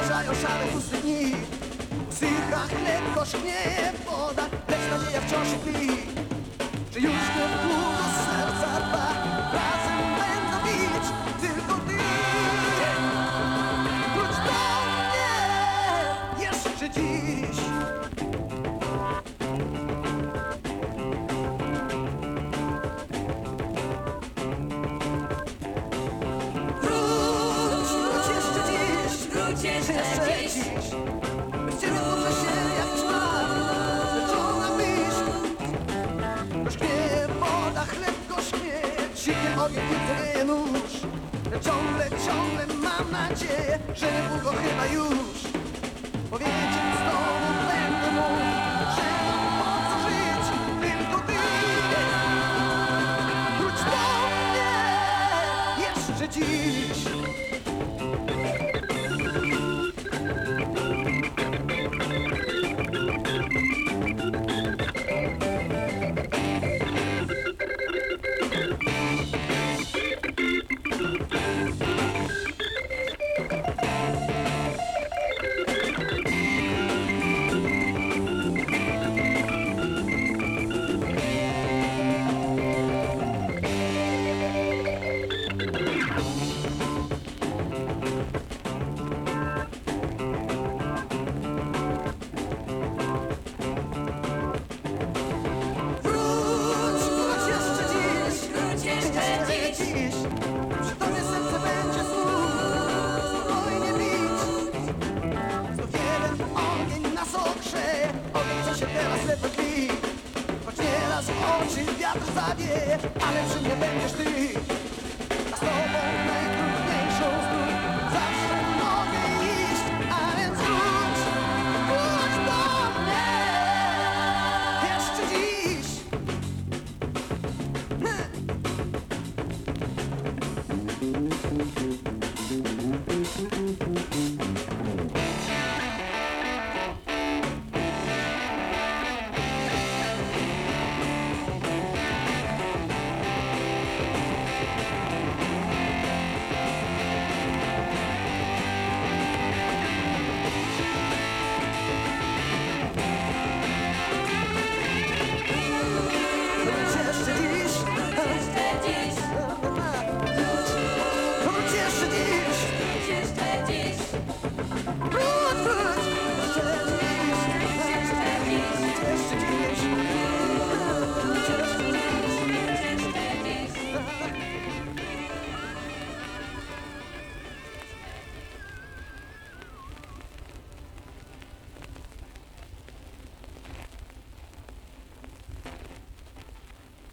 bieżają szale pusty dni. W sychach lekko szknie woda Lecz nadzieja wciąż tkwi Jeszcze dziś. ciebie budzę się jak czmar Leczona myśl Gorzkie woda, chleb gorzkie. Ciche ogień nóż. Ciągle, ciągle mam nadzieję Że niedługo chyba już. Powiedzieć z domu będę mógł Że mam żyć Tylko ty. Jeszcze dziś co się teraz ledwo tli Choć nieraz oczy wiatr zawieje Ale przy mnie będziesz ty